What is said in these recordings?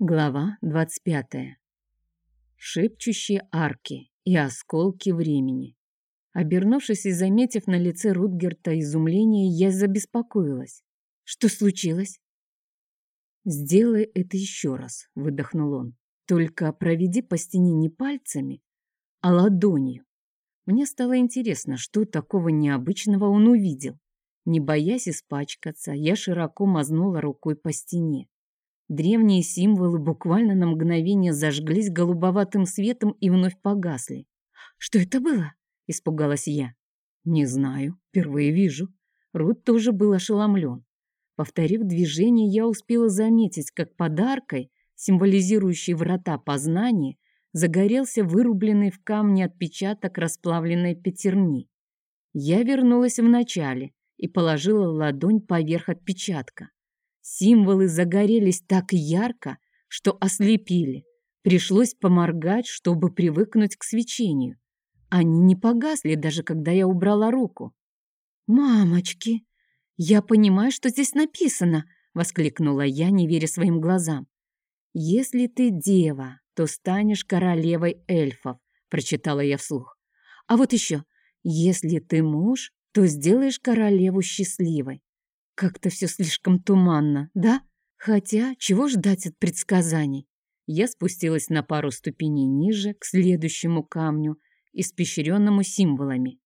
Глава 25. Шепчущие арки и осколки времени. Обернувшись и заметив на лице Рутгерта изумление, я забеспокоилась. Что случилось? «Сделай это еще раз», — выдохнул он. «Только проведи по стене не пальцами, а ладонью». Мне стало интересно, что такого необычного он увидел. Не боясь испачкаться, я широко мазнула рукой по стене. Древние символы буквально на мгновение зажглись голубоватым светом и вновь погасли. «Что это было?» — испугалась я. «Не знаю, впервые вижу». Рут тоже был ошеломлен. Повторив движение, я успела заметить, как подаркой, символизирующей врата познания, загорелся вырубленный в камне отпечаток расплавленной пятерни. Я вернулась в начале и положила ладонь поверх отпечатка. Символы загорелись так ярко, что ослепили. Пришлось поморгать, чтобы привыкнуть к свечению. Они не погасли, даже когда я убрала руку. «Мамочки, я понимаю, что здесь написано!» — воскликнула я, не веря своим глазам. «Если ты дева, то станешь королевой эльфов», — прочитала я вслух. «А вот еще, если ты муж, то сделаешь королеву счастливой. Как-то все слишком туманно, да? Хотя, чего ждать от предсказаний? Я спустилась на пару ступеней ниже, к следующему камню, испещренному символами.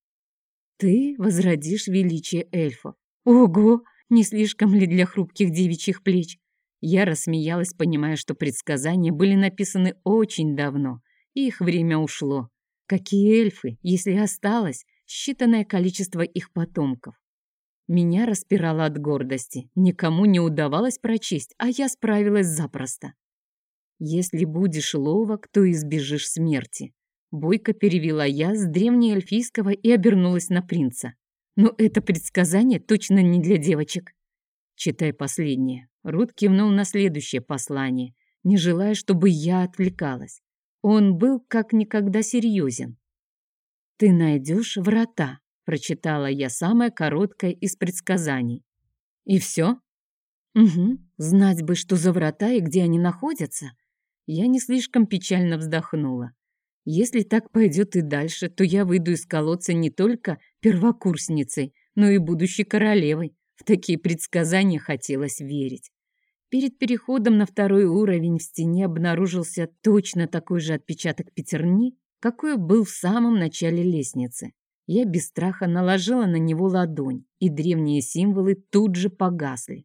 Ты возродишь величие эльфов. Ого! Не слишком ли для хрупких девичьих плеч? Я рассмеялась, понимая, что предсказания были написаны очень давно, и их время ушло. Какие эльфы, если осталось считанное количество их потомков? Меня распирало от гордости. Никому не удавалось прочесть, а я справилась запросто. «Если будешь ловок, то избежишь смерти», — бойко перевела я с древнеэльфийского и обернулась на принца. «Но это предсказание точно не для девочек». «Читай последнее». Рут кивнул на следующее послание, не желая, чтобы я отвлекалась. Он был как никогда серьезен. «Ты найдешь врата, прочитала я самое короткое из предсказаний. И все? Угу, знать бы, что за врата и где они находятся. Я не слишком печально вздохнула. Если так пойдет и дальше, то я выйду из колодца не только первокурсницей, но и будущей королевой. В такие предсказания хотелось верить. Перед переходом на второй уровень в стене обнаружился точно такой же отпечаток пятерни, какой был в самом начале лестницы. Я без страха наложила на него ладонь, и древние символы тут же погасли.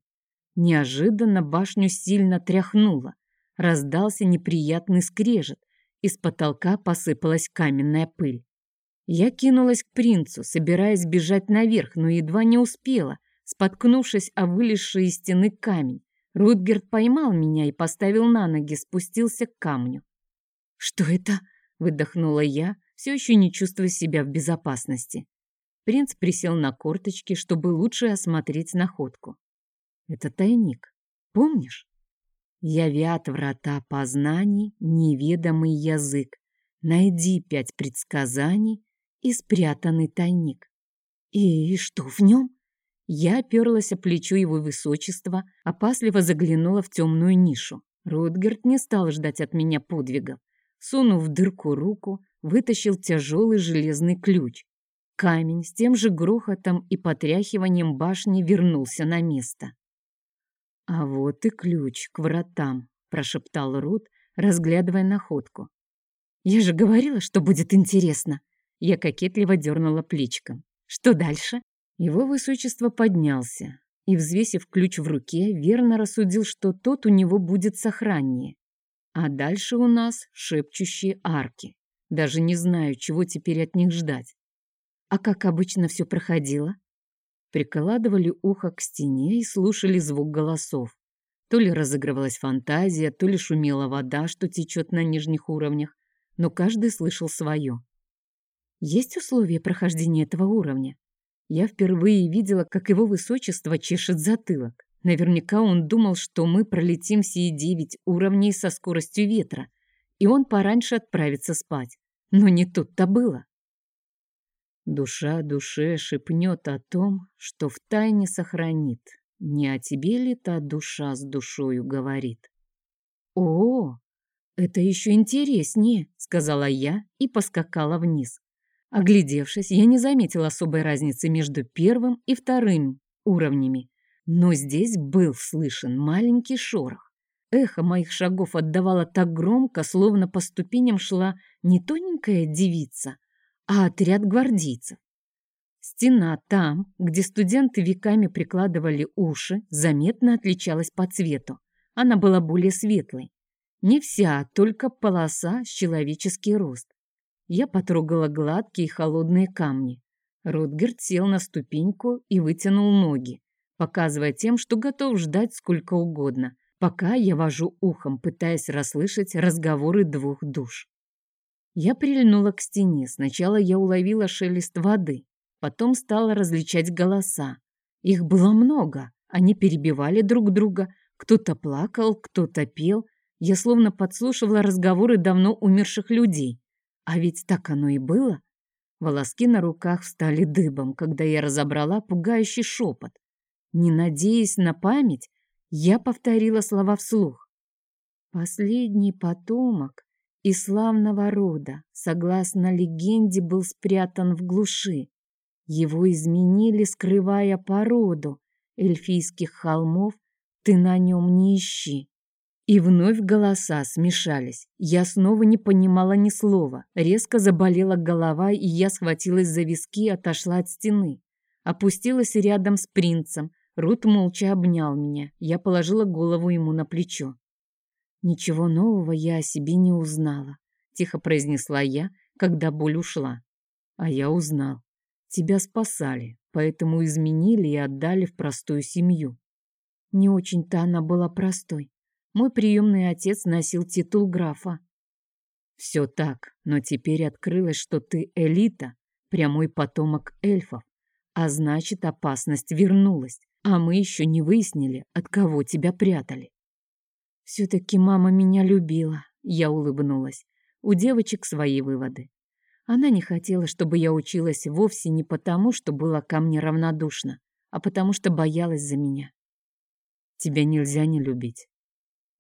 Неожиданно башню сильно тряхнуло. Раздался неприятный скрежет. Из потолка посыпалась каменная пыль. Я кинулась к принцу, собираясь бежать наверх, но едва не успела, споткнувшись о вылезший из стены камень. Рутгерт поймал меня и поставил на ноги, спустился к камню. «Что это?» — выдохнула я, все еще не чувствуя себя в безопасности. Принц присел на корточки, чтобы лучше осмотреть находку. Это тайник. Помнишь? Явят врата познаний, неведомый язык. Найди пять предсказаний и спрятанный тайник. И что в нем? Я оперлась о плечо его высочества, опасливо заглянула в темную нишу. Рутгерт не стал ждать от меня подвигов. Сунув в дырку руку, вытащил тяжелый железный ключ. Камень с тем же грохотом и потряхиванием башни вернулся на место. «А вот и ключ к вратам», — прошептал Рут, разглядывая находку. «Я же говорила, что будет интересно!» Я кокетливо дернула плечиком. «Что дальше?» Его высочество поднялся и, взвесив ключ в руке, верно рассудил, что тот у него будет сохраннее. А дальше у нас шепчущие арки. Даже не знаю, чего теперь от них ждать. А как обычно все проходило? Прикладывали ухо к стене и слушали звук голосов. То ли разыгрывалась фантазия, то ли шумела вода, что течет на нижних уровнях, но каждый слышал свое. Есть условия прохождения этого уровня? Я впервые видела, как его высочество чешет затылок. Наверняка он думал, что мы пролетим все девять уровней со скоростью ветра, и он пораньше отправится спать. Но не тут-то было. Душа душе шепнет о том, что в тайне сохранит. Не о тебе ли та душа с душою говорит? О, это еще интереснее, сказала я и поскакала вниз. Оглядевшись, я не заметила особой разницы между первым и вторым уровнями, но здесь был слышен маленький шорох. Эхо моих шагов отдавало так громко, словно по ступеням шла не тоненькая девица, а отряд гвардейцев. Стена там, где студенты веками прикладывали уши, заметно отличалась по цвету. Она была более светлой. Не вся, только полоса с человеческий рост. Я потрогала гладкие холодные камни. Рутгерт сел на ступеньку и вытянул ноги, показывая тем, что готов ждать сколько угодно, пока я вожу ухом, пытаясь расслышать разговоры двух душ. Я прильнула к стене. Сначала я уловила шелест воды, потом стала различать голоса. Их было много, они перебивали друг друга, кто-то плакал, кто-то пел. Я словно подслушивала разговоры давно умерших людей. А ведь так оно и было. Волоски на руках встали дыбом, когда я разобрала пугающий шепот. Не надеясь на память, я повторила слова вслух. Последний потомок из славного рода, согласно легенде, был спрятан в глуши. Его изменили, скрывая породу эльфийских холмов, ты на нем не ищи. И вновь голоса смешались. Я снова не понимала ни слова. Резко заболела голова, и я схватилась за виски и отошла от стены. Опустилась рядом с принцем. Рут молча обнял меня. Я положила голову ему на плечо. «Ничего нового я о себе не узнала», — тихо произнесла я, когда боль ушла. «А я узнал. Тебя спасали, поэтому изменили и отдали в простую семью». Не очень-то она была простой. Мой приемный отец носил титул графа. Все так, но теперь открылось, что ты элита, прямой потомок эльфов, а значит, опасность вернулась, а мы еще не выяснили, от кого тебя прятали. Все-таки мама меня любила, я улыбнулась. У девочек свои выводы. Она не хотела, чтобы я училась вовсе не потому, что была ко мне равнодушна, а потому что боялась за меня. Тебя нельзя не любить.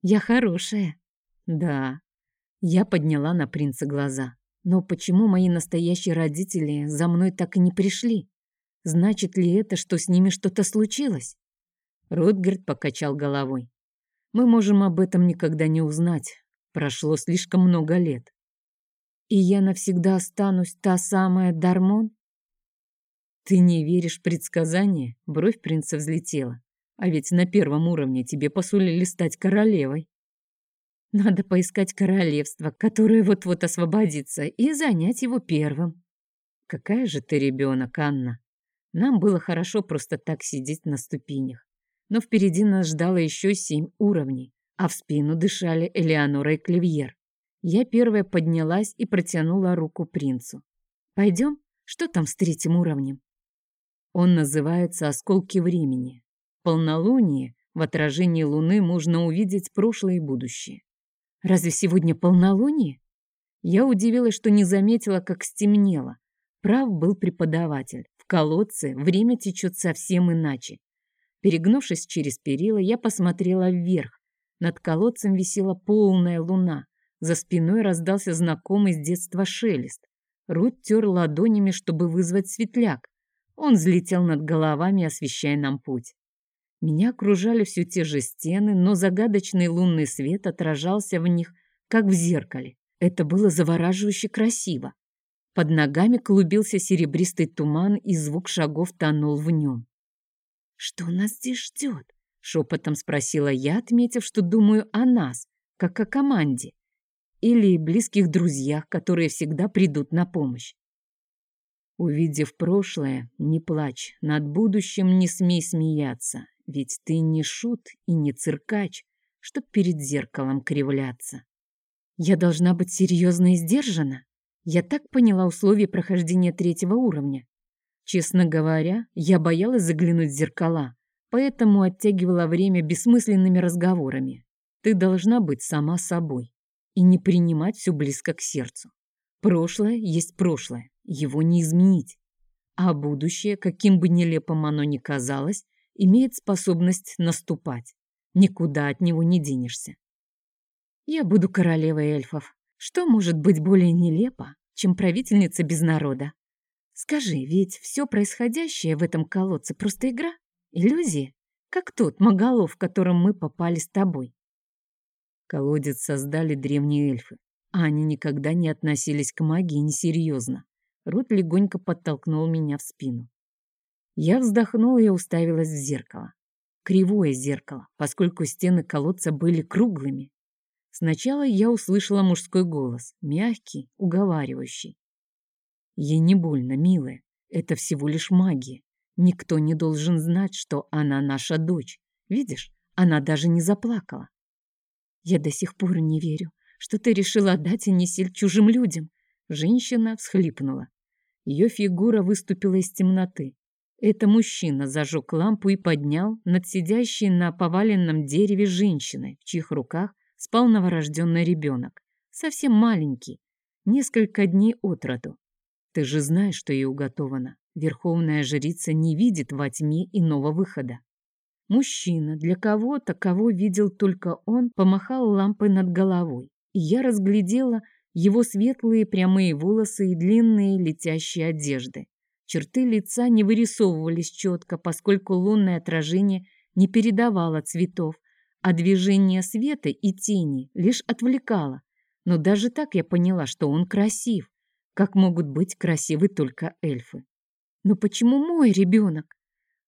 Я хорошая. Да. Я подняла на принца глаза. Но почему мои настоящие родители за мной так и не пришли? Значит ли это, что с ними что-то случилось? Рутгерт покачал головой. Мы можем об этом никогда не узнать. Прошло слишком много лет. И я навсегда останусь та самая Дармон? Ты не веришь в предсказания? Бровь принца взлетела. А ведь на первом уровне тебе посулили стать королевой. Надо поискать королевство, которое вот-вот освободится, и занять его первым. Какая же ты ребенок, Анна. Нам было хорошо просто так сидеть на ступенях. Но впереди нас ждало еще семь уровней, а в спину дышали Элеонора и Клевьер. Я первая поднялась и протянула руку принцу. «Пойдем? Что там с третьим уровнем?» Он называется «Осколки времени» полнолуние в отражении луны можно увидеть прошлое и будущее. Разве сегодня полнолуние? Я удивилась, что не заметила, как стемнело. Прав был преподаватель. В колодце время течет совсем иначе. Перегнувшись через перила, я посмотрела вверх. Над колодцем висела полная луна. За спиной раздался знакомый с детства шелест. Рут тер ладонями, чтобы вызвать светляк. Он взлетел над головами, освещая нам путь. Меня окружали все те же стены, но загадочный лунный свет отражался в них, как в зеркале. Это было завораживающе красиво. Под ногами клубился серебристый туман, и звук шагов тонул в нем. «Что нас здесь ждет?» — шепотом спросила я, отметив, что думаю о нас, как о команде, или близких друзьях, которые всегда придут на помощь. Увидев прошлое, не плачь, над будущим не смей смеяться. Ведь ты не шут и не циркач, чтоб перед зеркалом кривляться. Я должна быть серьезна и сдержана. Я так поняла условия прохождения третьего уровня. Честно говоря, я боялась заглянуть в зеркала, поэтому оттягивала время бессмысленными разговорами. Ты должна быть сама собой и не принимать все близко к сердцу. Прошлое есть прошлое, его не изменить. А будущее, каким бы нелепым оно ни казалось, имеет способность наступать. Никуда от него не денешься. Я буду королевой эльфов. Что может быть более нелепо, чем правительница без народа? Скажи, ведь все происходящее в этом колодце просто игра? Иллюзия? Как тот моголов, в котором мы попали с тобой. Колодец создали древние эльфы, а они никогда не относились к магии несерьезно. Рут легонько подтолкнул меня в спину. Я вздохнула и уставилась в зеркало. Кривое зеркало, поскольку стены колодца были круглыми. Сначала я услышала мужской голос, мягкий, уговаривающий. Ей не больно, милая, это всего лишь магия. Никто не должен знать, что она наша дочь. Видишь, она даже не заплакала. Я до сих пор не верю, что ты решила отдать Анисель чужим людям. Женщина всхлипнула. Ее фигура выступила из темноты. Это мужчина зажег лампу и поднял над сидящей на поваленном дереве женщиной, в чьих руках спал новорожденный ребенок, совсем маленький, несколько дней от роду. Ты же знаешь, что ей уготовано. Верховная жрица не видит во тьме иного выхода. Мужчина, для кого-то, кого видел только он, помахал лампой над головой, и я разглядела его светлые прямые волосы и длинные летящие одежды. Черты лица не вырисовывались четко, поскольку лунное отражение не передавало цветов, а движение света и тени лишь отвлекало. Но даже так я поняла, что он красив, как могут быть красивы только эльфы. Но почему мой ребенок?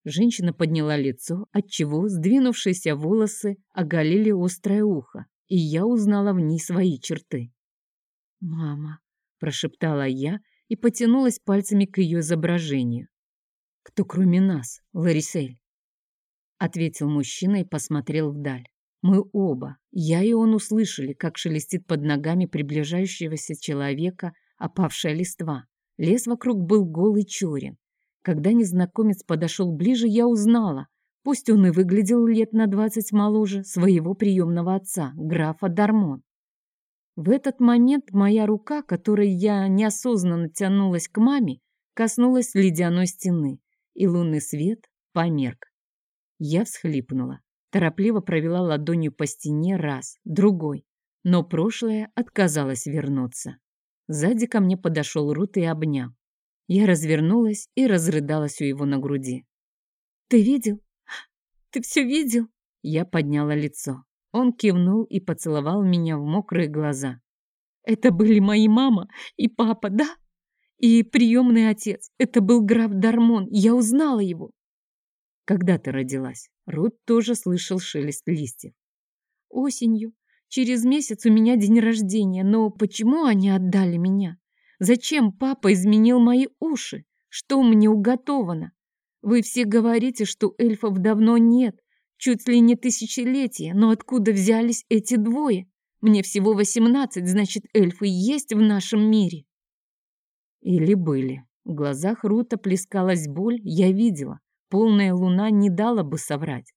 Женщина подняла лицо, отчего сдвинувшиеся волосы оголили острое ухо, и я узнала в ней свои черты. «Мама», — прошептала я и потянулась пальцами к ее изображению. «Кто кроме нас, Ларисель?» — ответил мужчина и посмотрел вдаль. Мы оба, я и он, услышали, как шелестит под ногами приближающегося человека опавшая листва. Лес вокруг был голый черен. Когда незнакомец подошел ближе, я узнала, пусть он и выглядел лет на двадцать моложе, своего приемного отца, графа Дармон. В этот момент моя рука, которой я неосознанно тянулась к маме, коснулась ледяной стены, и лунный свет померк. Я всхлипнула, торопливо провела ладонью по стене раз, другой, но прошлое отказалось вернуться. Сзади ко мне подошел Рут и обнял. Я развернулась и разрыдалась у его на груди. «Ты видел? Ты все видел?» Я подняла лицо. Он кивнул и поцеловал меня в мокрые глаза. «Это были мои мама и папа, да? И приемный отец. Это был граф Дармон. Я узнала его». «Когда ты родилась?» Рут тоже слышал шелест листьев. «Осенью. Через месяц у меня день рождения. Но почему они отдали меня?» Зачем папа изменил мои уши? Что мне уготовано? Вы все говорите, что эльфов давно нет, чуть ли не тысячелетия, но откуда взялись эти двое? Мне всего восемнадцать, значит, эльфы есть в нашем мире. Или были. В глазах Рута плескалась боль, я видела. Полная луна не дала бы соврать.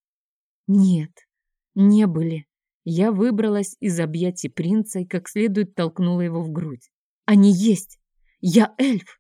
Нет, не были. Я выбралась из объятий принца и как следует толкнула его в грудь. Они есть. Я эльф.